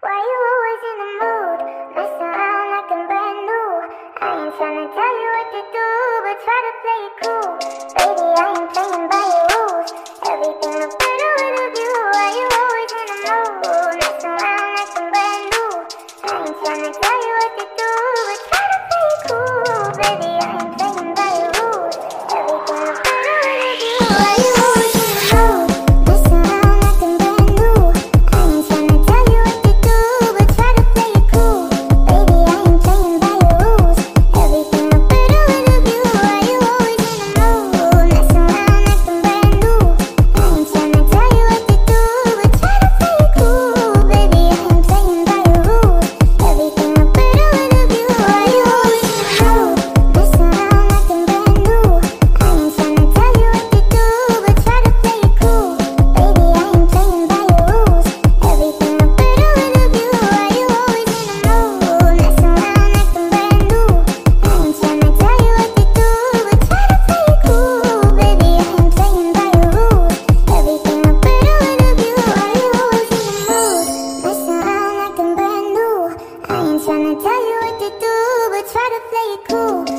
Why you always in the mood? Mess around like I'm brand new. I ain't tryna tell you what to do, but try to play it cool. Baby, I ain't playing by your rules. wanna play it cool.